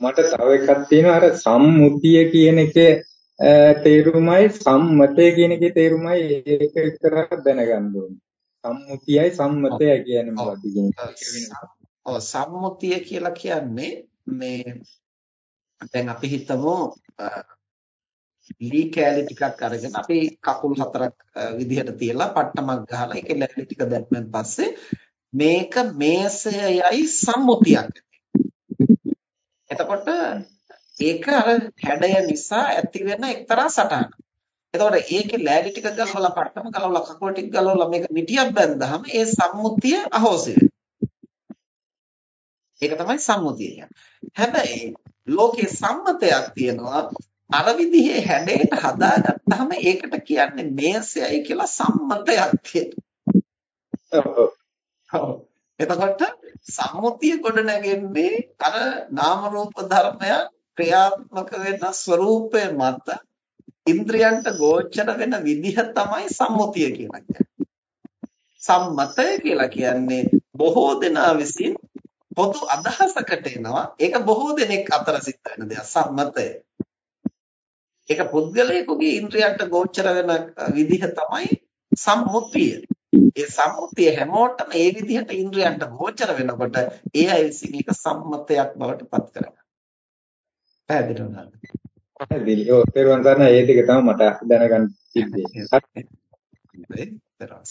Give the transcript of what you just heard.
මට තව එකක් තියෙනවා අර සම්මුතිය කියන එකේ තේරුමයි සම්මතය කියන එකේ තේරුමයි ඒක විතරක් දැනගන්න ඕනේ. සම්මුතියයි සම්මතයයි කියන්නේ මොකක්ද කියන එක. සම්මුතිය කියලා කියන්නේ මේ දැන් අපි හිතමු ලී කෑලි ටිකක් අරගෙන අපි කකුල් හතරක් විදිහට තියලා පට්ටමක් ගහලා ඒකේ ලෑලි ටික දැම්මෙන් පස්සේ මේක මේසයයි සම්මුතියක්. එතකොට ඒක අර හැඩය නිසා ඇති වෙන එක්තරා සටහනක්. එතකොට ඒකේ ලෑලි ටික ගලවලා පට්ටම ගලවලා කකුල් ටික ගලවලා මේක මිටියක් බැන්දාම ඒ සම්මුතිය අහෝසි ඒක තමයි සම්මුතිය. හැබැයි ලෝකේ සම්මතයක් තියෙනවා අර විදිහේ හැඩයට හදාගත්තාම ඒකට කියන්නේ මේසයයි කියලා සම්මතයක් තියෙනවා. එතකොට සම්මුතිය ගොඩ නැගෙන්නේ අර නාම රූප ධර්මයන් ක්‍රියාත්මක වෙන ස්වરૂපය මත ඉන්ද්‍රයන්ට ගෝචර වෙන විදිහ තමයි සම්මුතිය කියලා කියන්නේ. සම්මතය කියලා කියන්නේ බොහෝ දෙනා විසින් පොදු අදහසකට එනවා. ඒක බොහෝ දෙනෙක් අතර සිද්ධ වෙන දෙයක් සම්මතය. ඒක පුද්ගලයෙකුගේ ඉන්ද්‍රයන්ට ගෝචර වෙන විදිහ තමයි සම්මුතිය. ඒ සම්මුතිය හැමෝටම ඒ විදිහට ඉන්ද්‍රයන්ට ගෝචර වෙනකොට ඒ අය විසින් ඒක සම්මතයක් බවට පත් කරගන්නවා. පැහැදිලි වුණාද? පැහැදිලි. ඔව් පෙරවන් ගන්න ඒ ටික තමයි මට දැනගන්න තිබ්බේ. පෙරවන්